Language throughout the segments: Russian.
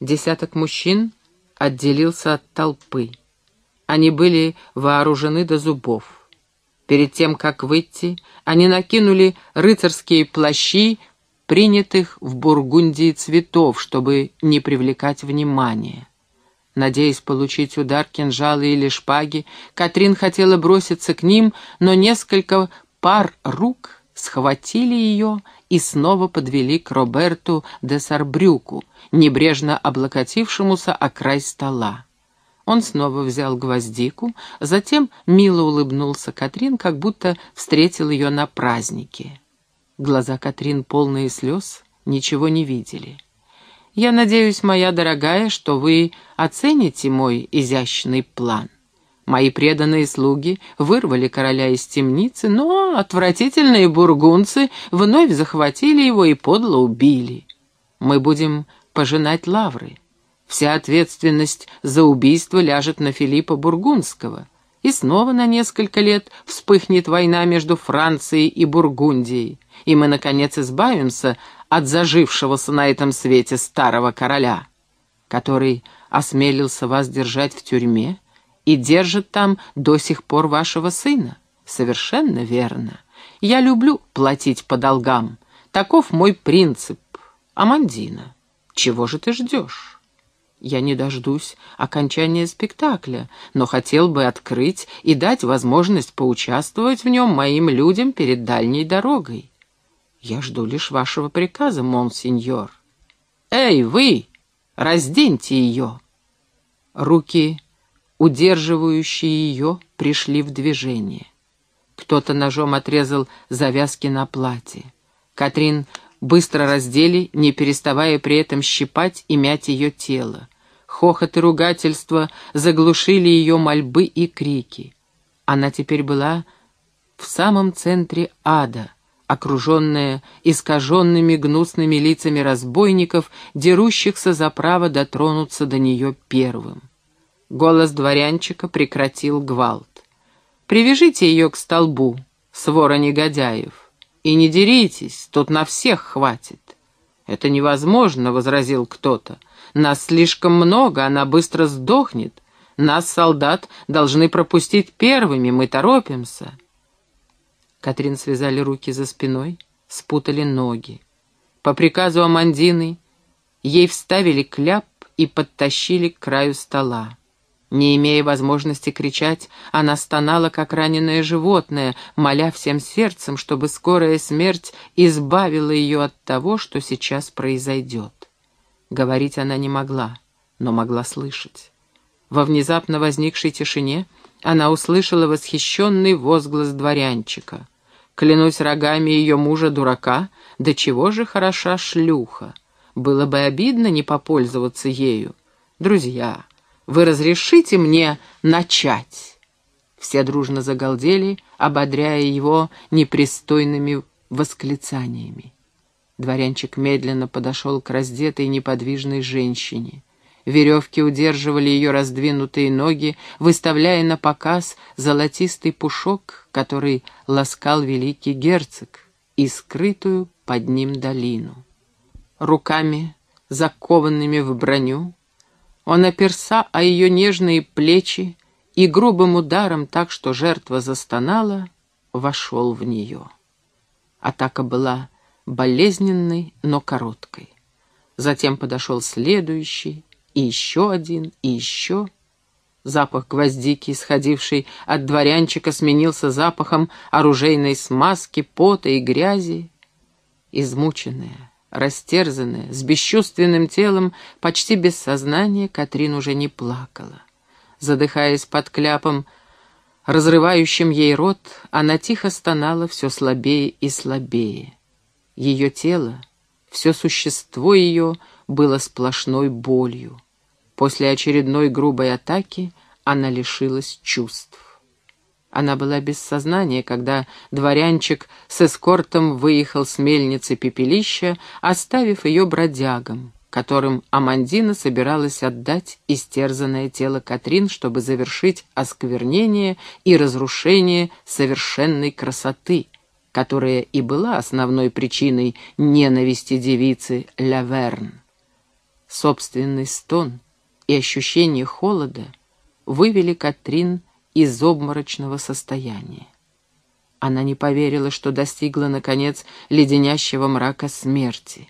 Десяток мужчин отделился от толпы. Они были вооружены до зубов. Перед тем, как выйти, они накинули рыцарские плащи, принятых в Бургундии цветов, чтобы не привлекать внимания. Надеясь получить удар кинжала или шпаги, Катрин хотела броситься к ним, но несколько пар рук схватили ее и снова подвели к Роберту де Сарбрюку, небрежно облокотившемуся о край стола. Он снова взял гвоздику, затем мило улыбнулся Катрин, как будто встретил ее на празднике. Глаза Катрин, полные слез, ничего не видели. «Я надеюсь, моя дорогая, что вы оцените мой изящный план. Мои преданные слуги вырвали короля из темницы, но отвратительные бургунцы вновь захватили его и подло убили. Мы будем пожинать лавры. Вся ответственность за убийство ляжет на Филиппа Бургундского. И снова на несколько лет вспыхнет война между Францией и Бургундией, и мы, наконец, избавимся от зажившегося на этом свете старого короля, который осмелился вас держать в тюрьме и держит там до сих пор вашего сына. Совершенно верно. Я люблю платить по долгам. Таков мой принцип. Амандина, чего же ты ждешь? Я не дождусь окончания спектакля, но хотел бы открыть и дать возможность поучаствовать в нем моим людям перед дальней дорогой. Я жду лишь вашего приказа, монсеньор. Эй, вы! Разденьте ее!» Руки, удерживающие ее, пришли в движение. Кто-то ножом отрезал завязки на платье. Катрин быстро раздели, не переставая при этом щипать и мять ее тело. Хохот и ругательство заглушили ее мольбы и крики. Она теперь была в самом центре ада, окруженная искаженными гнусными лицами разбойников, дерущихся за право дотронуться до нее первым. Голос дворянчика прекратил гвалт. «Привяжите ее к столбу, свора негодяев!» И не деритесь, тут на всех хватит. Это невозможно, — возразил кто-то. Нас слишком много, она быстро сдохнет. Нас, солдат, должны пропустить первыми, мы торопимся. Катрин связали руки за спиной, спутали ноги. По приказу Амандины ей вставили кляп и подтащили к краю стола. Не имея возможности кричать, она стонала, как раненое животное, моля всем сердцем, чтобы скорая смерть избавила ее от того, что сейчас произойдет. Говорить она не могла, но могла слышать. Во внезапно возникшей тишине она услышала восхищенный возглас дворянчика. Клянусь рогами ее мужа-дурака, до чего же хороша шлюха. Было бы обидно не попользоваться ею. Друзья, вы разрешите мне начать?» Все дружно загалдели, ободряя его непристойными восклицаниями. Дворянчик медленно подошел к раздетой неподвижной женщине. Веревки удерживали ее раздвинутые ноги, выставляя на показ золотистый пушок, который ласкал великий герцог, и скрытую под ним долину. Руками, закованными в броню, он оперся о ее нежные плечи и грубым ударом, так что жертва застонала, вошел в нее. Атака была болезненной, но короткой. Затем подошел следующий, и еще один, и еще. Запах гвоздики, исходивший от дворянчика, сменился запахом оружейной смазки, пота и грязи. Измученная, Растерзанная, с бесчувственным телом, почти без сознания, Катрин уже не плакала. Задыхаясь под кляпом, разрывающим ей рот, она тихо стонала все слабее и слабее. Ее тело, все существо ее было сплошной болью. После очередной грубой атаки она лишилась чувств. Она была без сознания, когда дворянчик с эскортом выехал с мельницы пепелища, оставив ее бродягам, которым Амандина собиралась отдать истерзанное тело Катрин, чтобы завершить осквернение и разрушение совершенной красоты, которая и была основной причиной ненависти девицы Лаверн. Собственный стон и ощущение холода вывели Катрин из обморочного состояния. Она не поверила, что достигла, наконец, леденящего мрака смерти.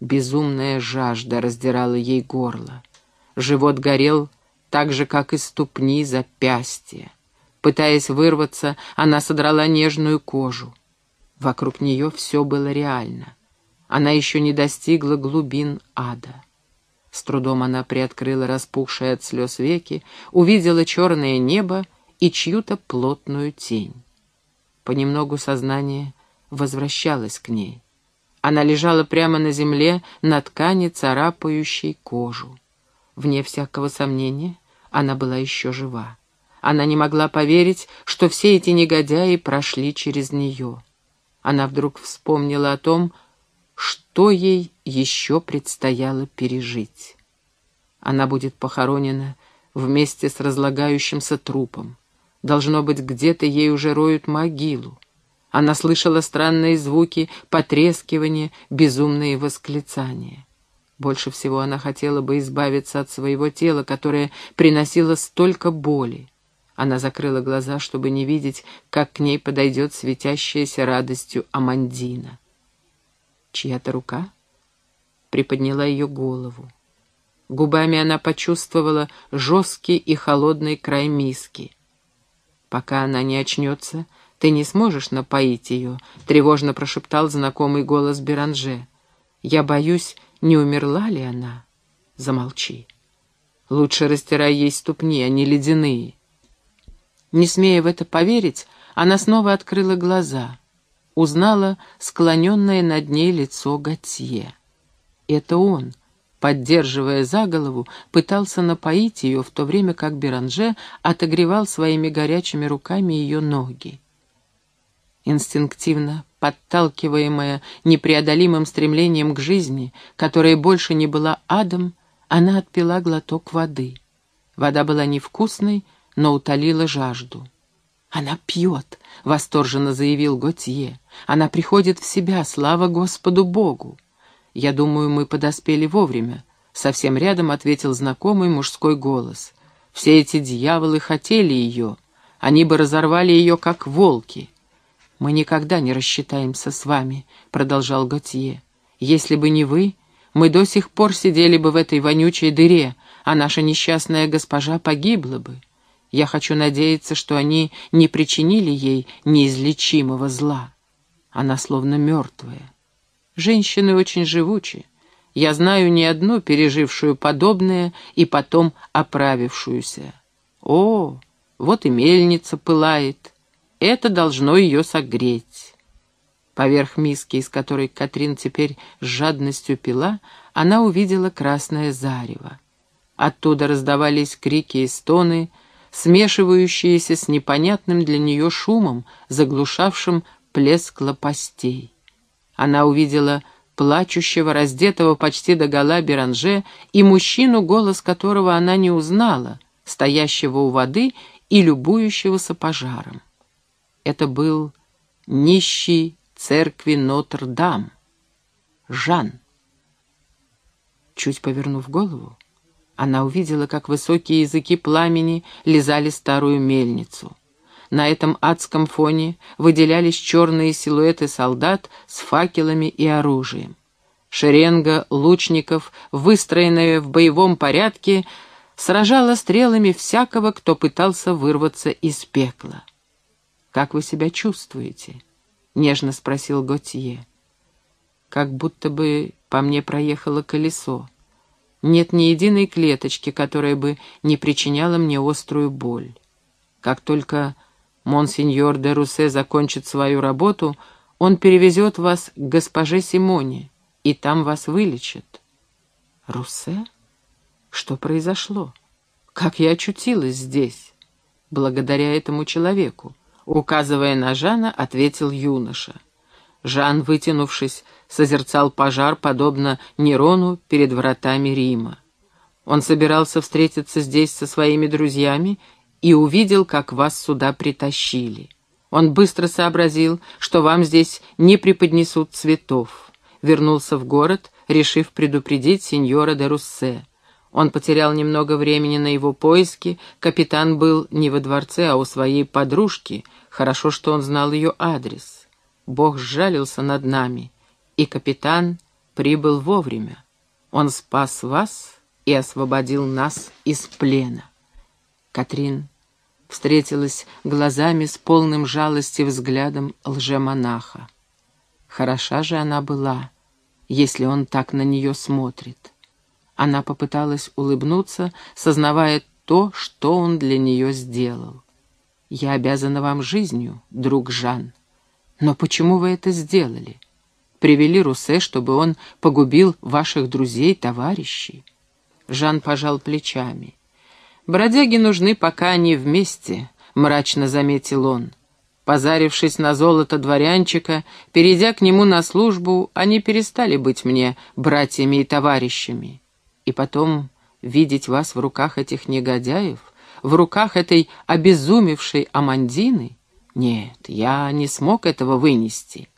Безумная жажда раздирала ей горло. Живот горел так же, как и ступни, запястья. Пытаясь вырваться, она содрала нежную кожу. Вокруг нее все было реально. Она еще не достигла глубин ада. С трудом она приоткрыла распухшие от слез веки, увидела черное небо и чью-то плотную тень. Понемногу сознание возвращалось к ней. Она лежала прямо на земле на ткани, царапающей кожу. Вне всякого сомнения, она была еще жива. Она не могла поверить, что все эти негодяи прошли через нее. Она вдруг вспомнила о том, что ей еще предстояло пережить. Она будет похоронена вместе с разлагающимся трупом. Должно быть, где-то ей уже роют могилу. Она слышала странные звуки, потрескивание, безумные восклицания. Больше всего она хотела бы избавиться от своего тела, которое приносило столько боли. Она закрыла глаза, чтобы не видеть, как к ней подойдет светящаяся радостью Амандина. Чья-то рука приподняла ее голову. Губами она почувствовала жесткий и холодный край миски. Пока она не очнется, ты не сможешь напоить ее, — тревожно прошептал знакомый голос Беранже. Я боюсь, не умерла ли она? Замолчи. Лучше растирай ей ступни, они ледяные. Не смея в это поверить, она снова открыла глаза. Узнала склоненное над ней лицо Готье. Это он, поддерживая за голову, пытался напоить ее, в то время как Беранже отогревал своими горячими руками ее ноги. Инстинктивно, подталкиваемая непреодолимым стремлением к жизни, которая больше не была адом, она отпила глоток воды. Вода была невкусной, но утолила жажду. «Она пьет», — восторженно заявил Готье. «Она приходит в себя, слава Господу Богу!» «Я думаю, мы подоспели вовремя», — совсем рядом ответил знакомый мужской голос. «Все эти дьяволы хотели ее. Они бы разорвали ее, как волки». «Мы никогда не рассчитаемся с вами», — продолжал Готье. «Если бы не вы, мы до сих пор сидели бы в этой вонючей дыре, а наша несчастная госпожа погибла бы. Я хочу надеяться, что они не причинили ей неизлечимого зла. Она словно мертвая. Женщины очень живучи. Я знаю не одну, пережившую подобное и потом оправившуюся. О, вот и мельница пылает. Это должно ее согреть. Поверх миски, из которой Катрин теперь с жадностью пила, она увидела красное зарево. Оттуда раздавались крики и стоны, смешивающиеся с непонятным для нее шумом, заглушавшим плеск лопастей. Она увидела плачущего, раздетого почти до гола Беранже и мужчину, голос которого она не узнала, стоящего у воды и любующегося пожаром. Это был нищий церкви Нотр-Дам, Жан. Чуть повернув голову, она увидела, как высокие языки пламени лизали старую мельницу. На этом адском фоне выделялись черные силуэты солдат с факелами и оружием. Шеренга лучников, выстроенная в боевом порядке, сражала стрелами всякого, кто пытался вырваться из пекла. «Как вы себя чувствуете?» — нежно спросил Готье. «Как будто бы по мне проехало колесо. Нет ни единой клеточки, которая бы не причиняла мне острую боль. Как только монсеньор де Русе закончит свою работу, он перевезет вас к госпоже Симоне, и там вас вылечат. Русе? Что произошло? Как я очутилась здесь? Благодаря этому человеку. Указывая на Жана, ответил юноша. Жан, вытянувшись, созерцал пожар, подобно Нерону перед вратами Рима. Он собирался встретиться здесь со своими друзьями и увидел, как вас сюда притащили. Он быстро сообразил, что вам здесь не преподнесут цветов. Вернулся в город, решив предупредить сеньора де Руссе. Он потерял немного времени на его поиски, капитан был не во дворце, а у своей подружки, хорошо, что он знал ее адрес. Бог сжалился над нами, и капитан прибыл вовремя. Он спас вас и освободил нас из плена. Катрин встретилась глазами с полным жалости взглядом лжемонаха. Хороша же она была, если он так на нее смотрит. Она попыталась улыбнуться, сознавая то, что он для нее сделал. «Я обязана вам жизнью, друг Жан. Но почему вы это сделали? Привели Русе, чтобы он погубил ваших друзей, товарищей?» Жан пожал плечами. «Бродяги нужны, пока они вместе», — мрачно заметил он. Позарившись на золото дворянчика, перейдя к нему на службу, они перестали быть мне братьями и товарищами. И потом видеть вас в руках этих негодяев, в руках этой обезумевшей Амандины? Нет, я не смог этого вынести.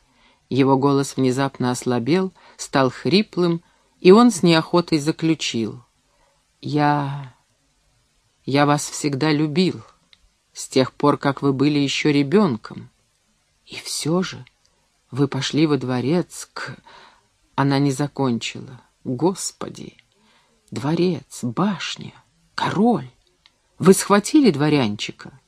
Его голос внезапно ослабел, стал хриплым, и он с неохотой заключил. Я... я вас всегда любил, с тех пор, как вы были еще ребенком. И все же вы пошли во дворец к... Она не закончила. Господи! Дворец, башня, король. Вы схватили дворянчика?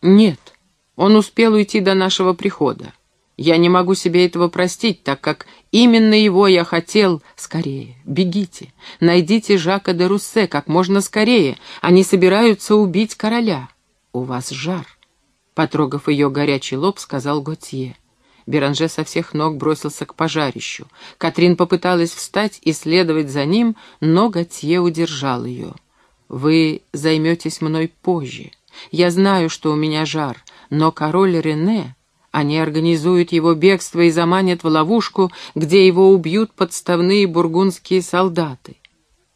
Нет, он успел уйти до нашего прихода. Я не могу себе этого простить, так как именно его я хотел. Скорее, бегите, найдите Жака де Руссе как можно скорее. Они собираются убить короля. У вас жар. Потрогав ее горячий лоб, сказал Готье. Беранже со всех ног бросился к пожарищу. Катрин попыталась встать и следовать за ним, но Готье удержал ее. «Вы займетесь мной позже. Я знаю, что у меня жар, но король Рене...» Они организуют его бегство и заманят в ловушку, где его убьют подставные бургундские солдаты.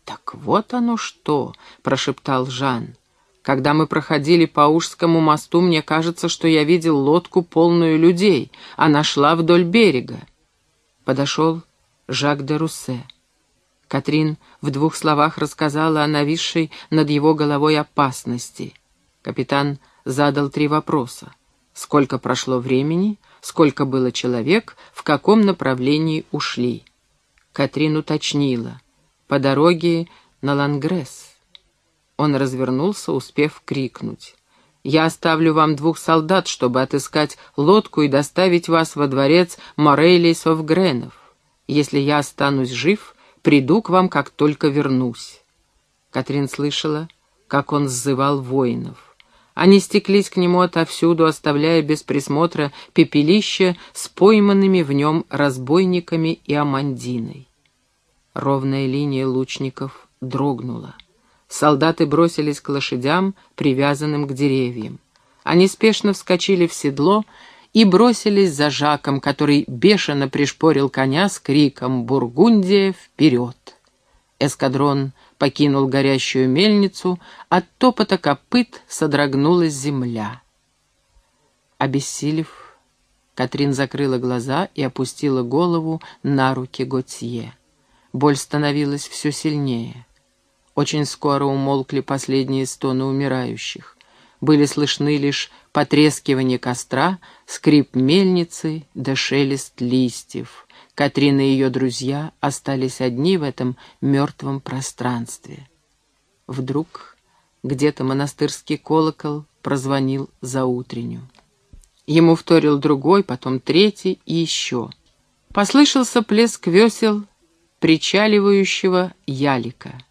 «Так вот оно что!» — прошептал Жан. Когда мы проходили по Ужскому мосту, мне кажется, что я видел лодку, полную людей. Она шла вдоль берега. Подошел Жак де Руссе. Катрин в двух словах рассказала о нависшей над его головой опасности. Капитан задал три вопроса. Сколько прошло времени, сколько было человек, в каком направлении ушли. Катрин уточнила. По дороге на Лангресс. Он развернулся, успев крикнуть. «Я оставлю вам двух солдат, чтобы отыскать лодку и доставить вас во дворец Морелей Совгренов. Если я останусь жив, приду к вам, как только вернусь». Катрин слышала, как он сзывал воинов. Они стеклись к нему отовсюду, оставляя без присмотра пепелище с пойманными в нем разбойниками и амандиной. Ровная линия лучников дрогнула. Солдаты бросились к лошадям, привязанным к деревьям. Они спешно вскочили в седло и бросились за Жаком, который бешено пришпорил коня с криком «Бургундия, вперед!». Эскадрон покинул горящую мельницу, от топота копыт содрогнулась земля. Обессилев, Катрин закрыла глаза и опустила голову на руки Готье. Боль становилась все сильнее. Очень скоро умолкли последние стоны умирающих. Были слышны лишь потрескивание костра, скрип мельницы да шелест листьев. Катрина и ее друзья остались одни в этом мертвом пространстве. Вдруг где-то монастырский колокол прозвонил за утреннюю. Ему вторил другой, потом третий и еще. Послышался плеск весел причаливающего ялика.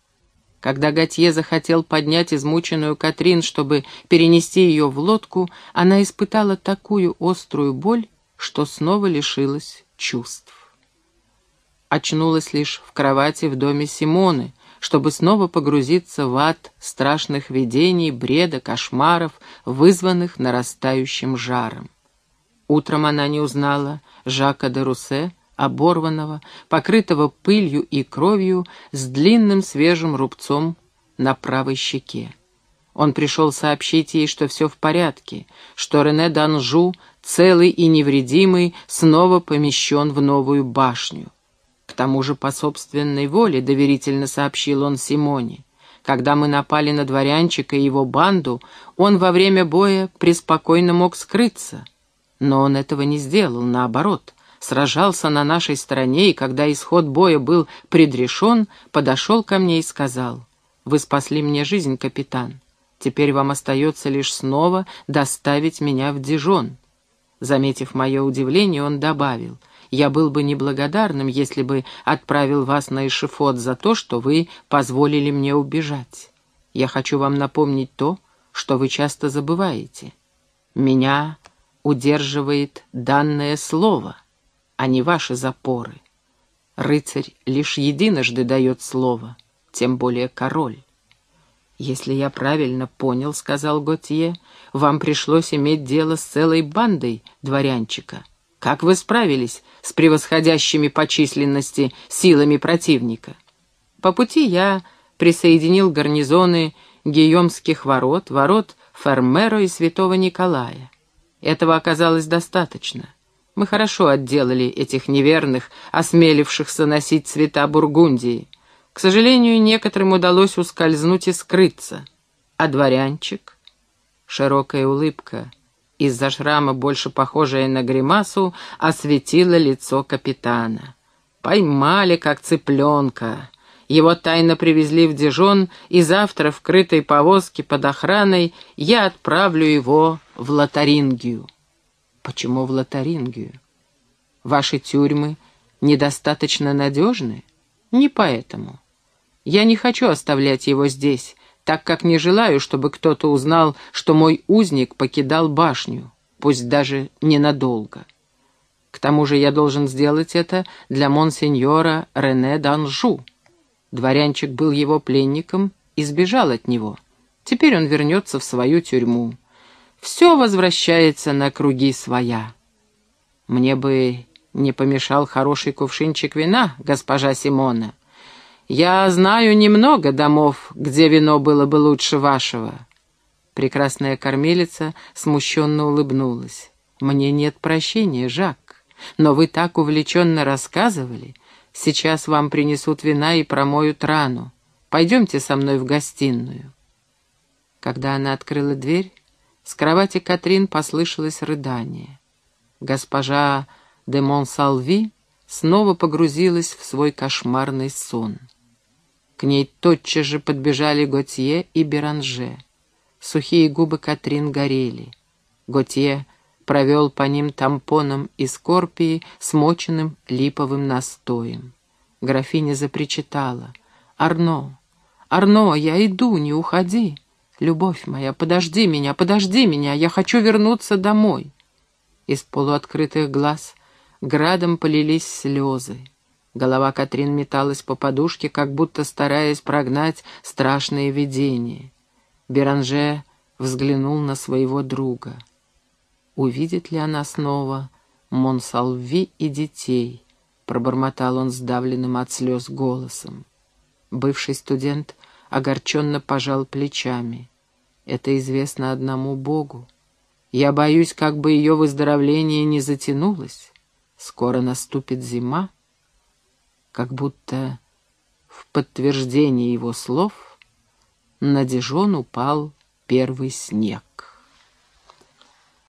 Когда Готье захотел поднять измученную Катрин, чтобы перенести ее в лодку, она испытала такую острую боль, что снова лишилась чувств. Очнулась лишь в кровати в доме Симоны, чтобы снова погрузиться в ад страшных видений, бреда, кошмаров, вызванных нарастающим жаром. Утром она не узнала Жака де Руссе, оборванного, покрытого пылью и кровью, с длинным свежим рубцом на правой щеке. Он пришел сообщить ей, что все в порядке, что Рене Данжу, целый и невредимый, снова помещен в новую башню. Тому же по собственной воле, доверительно сообщил он Симоне. Когда мы напали на дворянчика и его банду, он во время боя преспокойно мог скрыться. Но он этого не сделал, наоборот. Сражался на нашей стороне, и когда исход боя был предрешен, подошел ко мне и сказал, «Вы спасли мне жизнь, капитан. Теперь вам остается лишь снова доставить меня в Дижон». Заметив мое удивление, он добавил, «Я был бы неблагодарным, если бы отправил вас на эшифот за то, что вы позволили мне убежать. Я хочу вам напомнить то, что вы часто забываете. Меня удерживает данное слово, а не ваши запоры. Рыцарь лишь единожды дает слово, тем более король. «Если я правильно понял, — сказал Готье, — вам пришлось иметь дело с целой бандой дворянчика. Как вы справились с превосходящими по численности силами противника?» По пути я присоединил гарнизоны Гийомских ворот, ворот Фермеро и Святого Николая. Этого оказалось достаточно. Мы хорошо отделали этих неверных, осмелившихся носить цвета Бургундии. К сожалению, некоторым удалось ускользнуть и скрыться. А дворянчик? Широкая улыбка, из-за шрама больше похожая на гримасу, осветила лицо капитана. Поймали, как цыпленка. Его тайно привезли в Дижон, и завтра в крытой повозке под охраной я отправлю его в Лотарингию. Почему в Лотарингию? Ваши тюрьмы недостаточно надежны? Не поэтому. Я не хочу оставлять его здесь, так как не желаю, чтобы кто-то узнал, что мой узник покидал башню, пусть даже ненадолго. К тому же я должен сделать это для монсеньора Рене Данжу. Дворянчик был его пленником и сбежал от него. Теперь он вернется в свою тюрьму. Все возвращается на круги своя. Мне бы не помешал хороший кувшинчик вина, госпожа Симона. Я знаю немного домов, где вино было бы лучше вашего». Прекрасная кормилица смущенно улыбнулась. «Мне нет прощения, Жак, но вы так увлеченно рассказывали. Сейчас вам принесут вина и промоют рану. Пойдемте со мной в гостиную». Когда она открыла дверь, с кровати Катрин послышалось рыдание. Госпожа де Монсалви снова погрузилась в свой кошмарный сон. К ней тотчас же подбежали Готье и Беранже. Сухие губы Катрин горели. Готье провел по ним тампоном из корпии, смоченным липовым настоем. Графиня запричитала. «Арно! Арно, я иду, не уходи! Любовь моя, подожди меня, подожди меня, я хочу вернуться домой!» Из полуоткрытых глаз градом полились слезы. Голова Катрин металась по подушке, как будто стараясь прогнать страшные видения. Беранже взглянул на своего друга. Увидит ли она снова Монсалви и детей? Пробормотал он сдавленным от слез голосом. Бывший студент огорченно пожал плечами. Это известно одному Богу. Я боюсь, как бы ее выздоровление не затянулось. Скоро наступит зима, как будто в подтверждение его слов на Дижон упал первый снег.